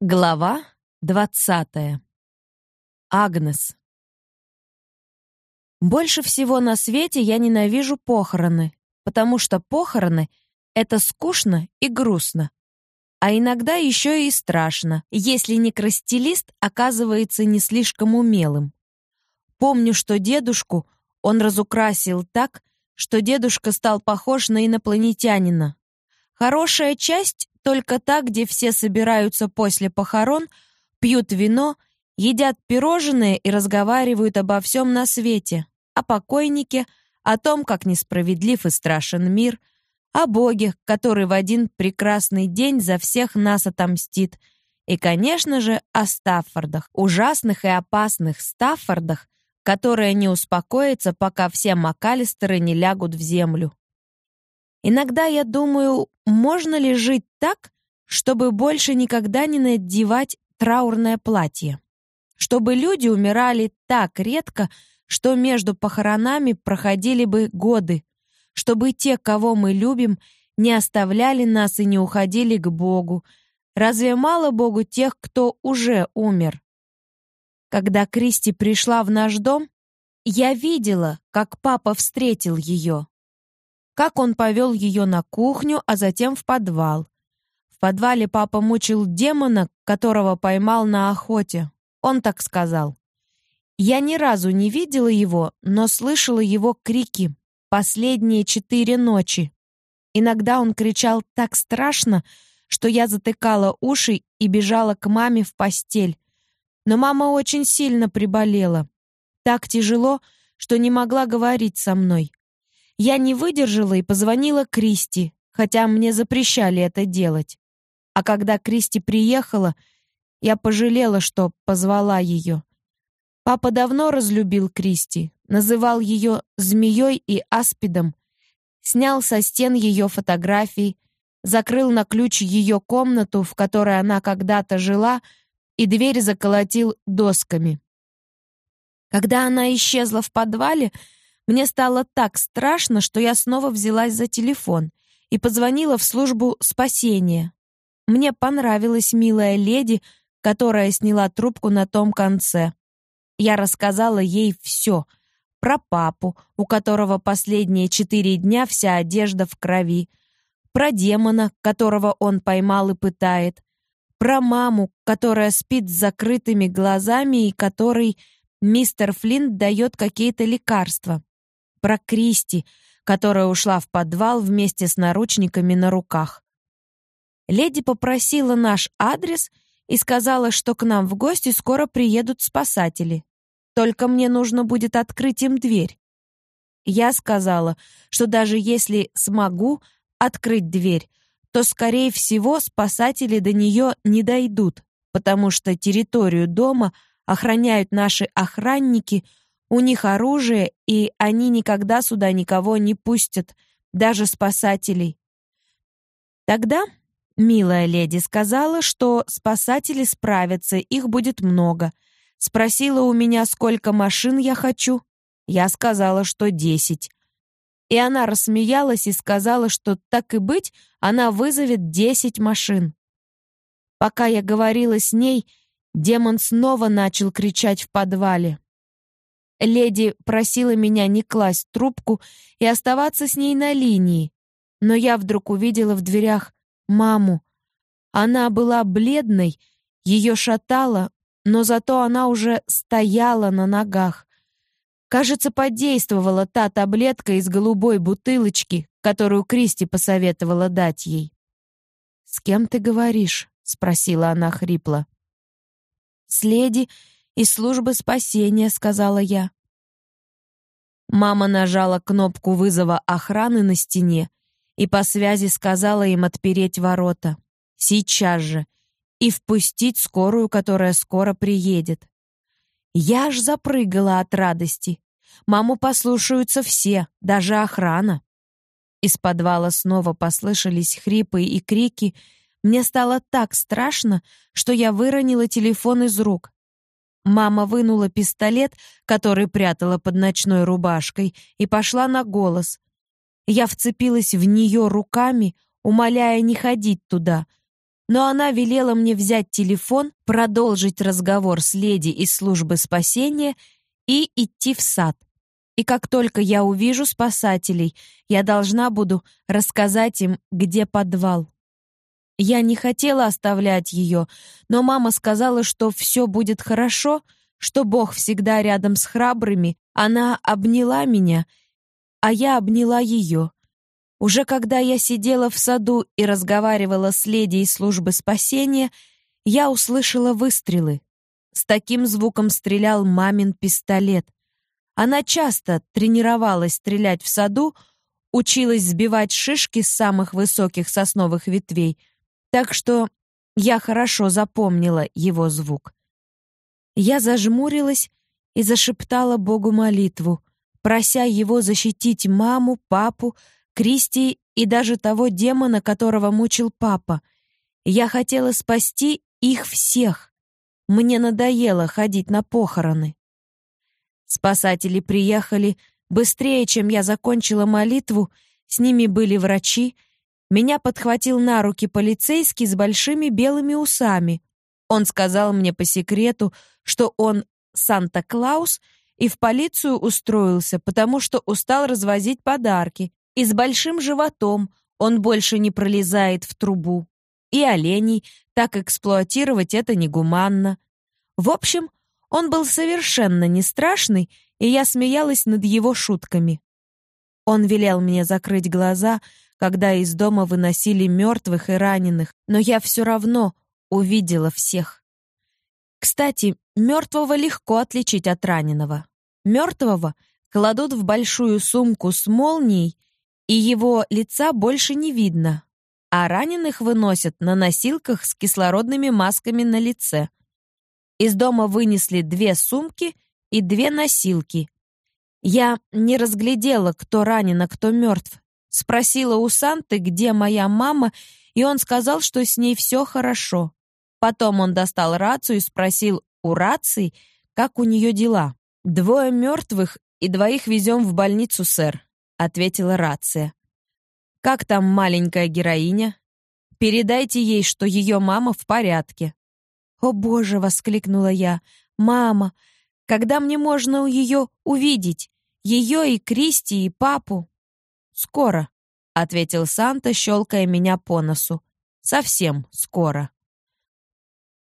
Глава двадцатая. Агнес. Больше всего на свете я ненавижу похороны, потому что похороны — это скучно и грустно. А иногда еще и страшно, если некрастилист оказывается не слишком умелым. Помню, что дедушку он разукрасил так, что дедушка стал похож на инопланетянина. Хорошая часть только та, где все собираются после похорон, пьют вино, едят пирожные и разговаривают обо всем на свете, о покойнике, о том, как несправедлив и страшен мир, о Боге, который в один прекрасный день за всех нас отомстит, и, конечно же, о Стаффордах, ужасных и опасных Стаффордах, которые не успокоятся, пока все МакАлистеры не лягут в землю. Иногда я думаю, можно ли жить так, чтобы больше никогда не надевать траурное платье? Чтобы люди умирали так редко, что между похоронами проходили бы годы, чтобы те, кого мы любим, не оставляли нас и не уходили к Богу. Разве мало Богу тех, кто уже умер? Когда Кристи пришла в наш дом, я видела, как папа встретил ее как он повел ее на кухню, а затем в подвал. В подвале папа мучил демона, которого поймал на охоте. Он так сказал. Я ни разу не видела его, но слышала его крики последние четыре ночи. Иногда он кричал так страшно, что я затыкала уши и бежала к маме в постель. Но мама очень сильно приболела. Так тяжело, что не могла говорить со мной. Я не выдержала и позвонила Кристи, хотя мне запрещали это делать. А когда Кристи приехала, я пожалела, что позвала ее. Папа давно разлюбил Кристи, называл ее змеей и аспидом, снял со стен ее фотографии, закрыл на ключ ее комнату, в которой она когда-то жила, и дверь заколотил досками. Когда она исчезла в подвале, мне стало так страшно, что я снова взялась за телефон и позвонила в службу спасения. Мне понравилась милая леди, которая сняла трубку на том конце. Я рассказала ей все. Про папу, у которого последние четыре дня вся одежда в крови. Про демона, которого он поймал и пытает. Про маму, которая спит с закрытыми глазами и которой мистер Флинт дает какие-то лекарства про Кристи, которая ушла в подвал вместе с наручниками на руках. Леди попросила наш адрес и сказала, что к нам в гости скоро приедут спасатели. Только мне нужно будет открыть им дверь. Я сказала, что даже если смогу открыть дверь, то, скорее всего, спасатели до нее не дойдут, потому что территорию дома охраняют наши охранники — у них оружие, и они никогда сюда никого не пустят, даже спасателей. Тогда милая леди сказала, что спасатели справятся, их будет много. Спросила у меня, сколько машин я хочу. Я сказала, что десять. И она рассмеялась и сказала, что так и быть, она вызовет десять машин. Пока я говорила с ней, демон снова начал кричать в подвале. Леди просила меня не класть трубку и оставаться с ней на линии, но я вдруг увидела в дверях маму. Она была бледной, ее шатало, но зато она уже стояла на ногах. Кажется, подействовала та таблетка из голубой бутылочки, которую Кристи посоветовала дать ей. «С кем ты говоришь?» — спросила она хрипло. «С леди из службы спасения», — сказала я. Мама нажала кнопку вызова охраны на стене и по связи сказала им отпереть ворота. Сейчас же. И впустить скорую, которая скоро приедет. Я аж запрыгала от радости. Маму послушаются все, даже охрана. Из подвала снова послышались хрипы и крики. Мне стало так страшно, что я выронила телефон из рук. Мама вынула пистолет, который прятала под ночной рубашкой, и пошла на голос. Я вцепилась в нее руками, умоляя не ходить туда. но она велела мне взять телефон, продолжить разговор с леди из службы спасения и идти в сад. И как только я увижу спасателей, я должна буду рассказать им, где подвал. Я не хотела оставлять ее, но мама сказала, что все будет хорошо, что Бог всегда рядом с храбрыми. Она обняла меня, а я обняла ее. Уже когда я сидела в саду и разговаривала с леди из службы спасения, я услышала выстрелы. С таким звуком стрелял мамин пистолет. Она часто тренировалась стрелять в саду, училась сбивать шишки с самых высоких сосновых ветвей, так что я хорошо запомнила его звук. Я зажмурилась и зашептала Богу молитву, прося его защитить маму, папу, Кристи и даже того демона, которого мучил папа. Я хотела спасти их всех. Мне надоело ходить на похороны. Спасатели приехали быстрее, чем я закончила молитву, с ними были врачи. Меня подхватил на руки полицейский с большими белыми усами. Он сказал мне по секрету, что он Санта-Клаус и в полицию устроился, потому что устал развозить подарки, и с большим животом он больше не пролезает в трубу. И оленей так эксплуатировать это негуманно. В общем, он был совершенно не страшный, и я смеялась над его шутками. Он велел мне закрыть глаза, когда из дома выносили мертвых и раненых, но я все равно увидела всех. Кстати, мертвого легко отличить от раненого. Мертвого кладут в большую сумку с молнией и его лица больше не видно, а раненых выносят на носилках с кислородными масками на лице. Из дома вынесли две сумки и две носилки. Я не разглядела, кто ранен, а кто мертв. Спросила у Санты, где моя мама, и он сказал, что с ней все хорошо. Потом он достал рацию и спросил у рации, как у нее дела. «Двое мертвых и двоих везем в больницу, сэр», ответила рация. Как там маленькая героиня? Передайте ей, что ее мама в порядке. О, боже, воскликнула я. Мама, когда мне можно ее увидеть? Ее и Кристи, и папу. Скоро, ответил Санта, щелкая меня по носу. Совсем скоро.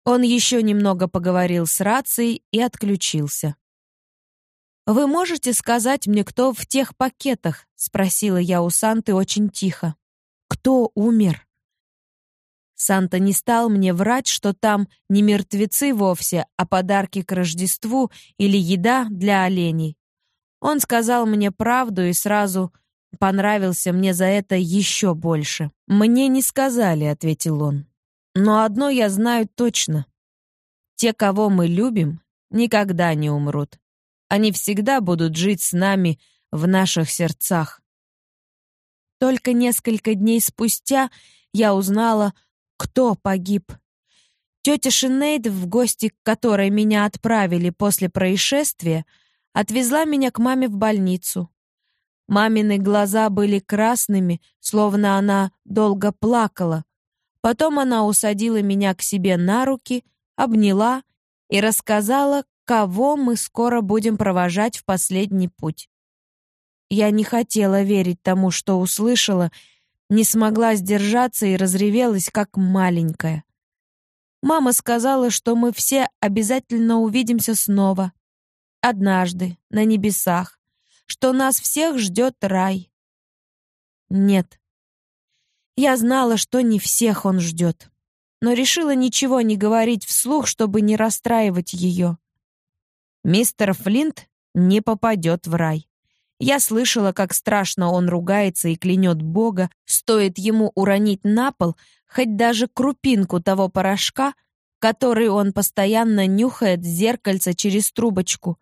Он еще немного поговорил с рацией и отключился. «Вы можете сказать мне, кто в тех пакетах?» — спросила я у Санты очень тихо. «Кто умер?» Санта не стал мне врать, что там не мертвецы вовсе, а подарки к Рождеству или еда для оленей. Он сказал мне правду и сразу понравился мне за это еще больше. «Мне не сказали», — ответил он. «Но одно я знаю точно. Те, кого мы любим, никогда не умрут. Они всегда будут жить с нами в наших сердцах. Только несколько дней спустя я узнала, кто погиб. Тетя Шинейд, в гости к которой меня отправили после происшествия, отвезла меня к маме в больницу. Мамины глаза были красными, словно она долго плакала. Потом она усадила меня к себе на руки, обняла и рассказала, кого мы скоро будем провожать в последний путь. Я не хотела верить тому, что услышала, не смогла сдержаться и разревелась, как маленькая. Мама сказала, что мы все обязательно увидимся снова. Однажды, на небесах, что нас всех ждет рай. Нет. Я знала, что не всех он ждет, но решила ничего не говорить вслух, чтобы не расстраивать ее. Мистер Флинт не попадет в рай. Я слышала, как страшно он ругается и клянет Бога, стоит ему уронить на пол хоть даже крупинку того порошка, который он постоянно нюхает в зеркальце через трубочку.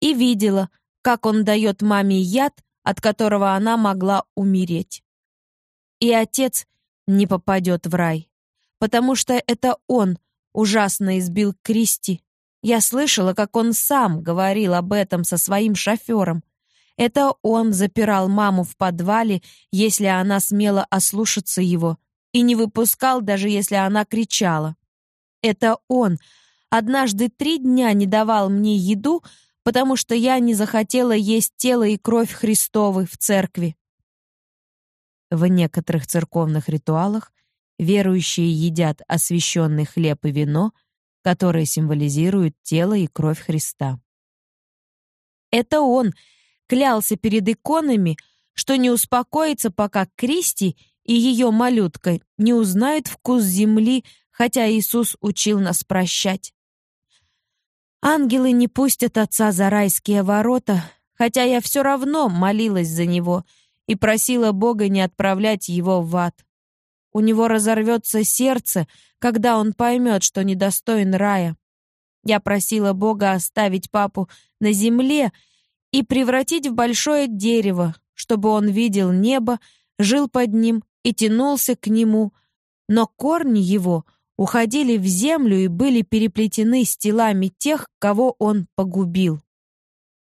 И видела, как он дает маме яд, от которого она могла умереть. И отец не попадет в рай, потому что это он ужасно избил Кристи я слышала, как он сам говорил об этом со своим шофером. Это он запирал маму в подвале, если она смела ослушаться его. и не выпускал, даже если она кричала. Это он однажды три дня не давал мне еду, потому что я не захотела есть тело и кровь Христовы в церкви. В некоторых церковных ритуалах верующие едят освященный хлеб и вино, которые символизируют тело и кровь Христа. Это он клялся перед иконами, что не успокоится, пока Кристи и ее малютка не узнают вкус земли, хотя Иисус учил нас прощать. Ангелы не пустят отца за райские ворота, хотя я все равно молилась за него и просила Бога не отправлять его в ад. У него разорвется сердце, когда он поймет, что недостоин рая. Я просила Бога оставить папу на земле и превратить в большое дерево, чтобы он видел небо, жил под ним и тянулся к нему, но корни его уходили в землю и были переплетены с телами тех, кого он погубил.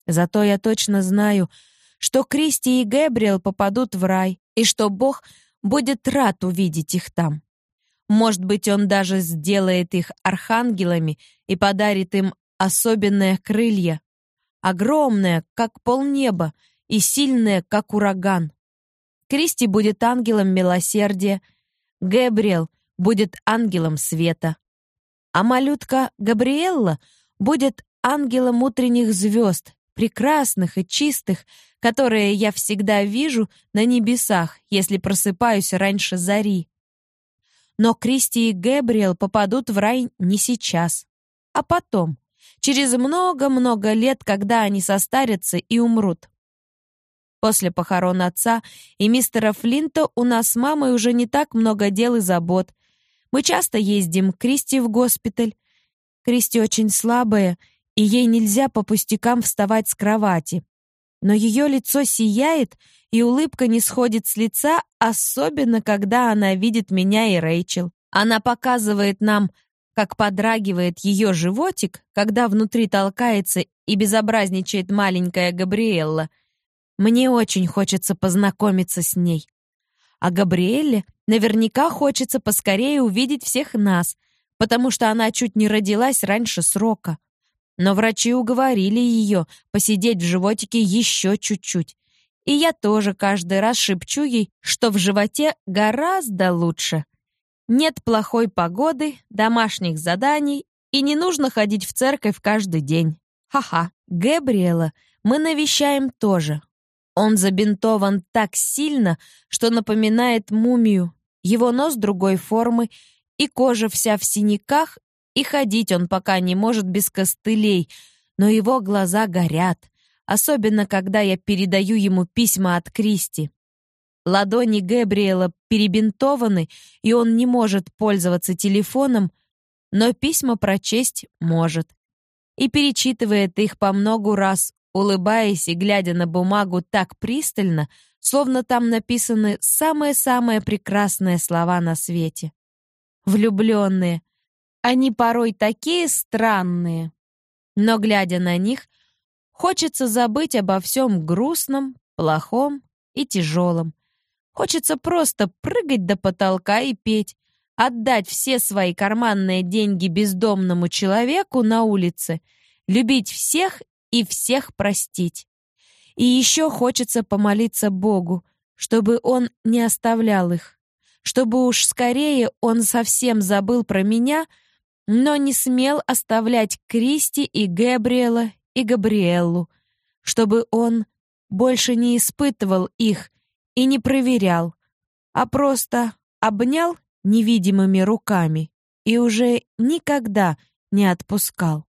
Зато я точно знаю, что Кристи и Гэбриэл попадут в рай, и что Бог будет рад увидеть их там. Может быть, он даже сделает их архангелами и подарит им особенные крылья, огромное, как полнеба, и сильное, как ураган. Кристи будет ангелом милосердия, Габриэл будет ангелом света, а малютка Габриэлла будет ангелом утренних звезд, прекрасных и чистых, которые я всегда вижу на небесах, если просыпаюсь раньше зари. Но Кристи и Габриэл попадут в рай не сейчас, а потом, через много-много лет, когда они состарятся и умрут. После похорон отца и мистера Флинта у нас с мамой уже не так много дел и забот. Мы часто ездим к Кристи в госпиталь. Кристи очень слабая, и ей нельзя по пустякам вставать с кровати. Но ее лицо сияет, и улыбка не сходит с лица, особенно когда она видит меня и Рэйчел. Она показывает нам, как подрагивает ее животик, когда внутри толкается и безобразничает маленькая Габриэлла — мне очень хочется познакомиться с ней. А Габриэле наверняка хочется поскорее увидеть всех нас, потому что она чуть не родилась раньше срока. Но врачи уговорили ее посидеть в животике еще чуть-чуть. И я тоже каждый раз шепчу ей, что в животе гораздо лучше. Нет плохой погоды, домашних заданий, и не нужно ходить в церковь каждый день. Ха-ха. Габриэла мы навещаем тоже, он забинтован так сильно, что напоминает мумию. Его нос другой формы, и кожа вся в синяках, и ходить он пока не может без костылей, но его глаза горят, особенно когда я передаю ему письма от Кристи. Ладони Гэбриэла перебинтованы, и он не может пользоваться телефоном, но письма прочесть может. И перечитывает их по многу раз, улыбаясь и глядя на бумагу так пристально, словно там написаны самые-самые прекрасные слова на свете. Влюбленные. Они порой такие странные. Но, глядя на них, хочется забыть обо всем грустном, плохом и тяжелом. Хочется просто прыгать до потолка и петь, отдать все свои карманные деньги бездомному человеку на улице, любить всех и всех простить. И еще хочется помолиться Богу, чтобы Он не оставлял их, чтобы уж скорее Он совсем забыл про меня, но не смел оставлять Кристи и Габриэла и Габриэллу, чтобы Он больше не испытывал их и не проверял, а просто обнял невидимыми руками и уже никогда не отпускал.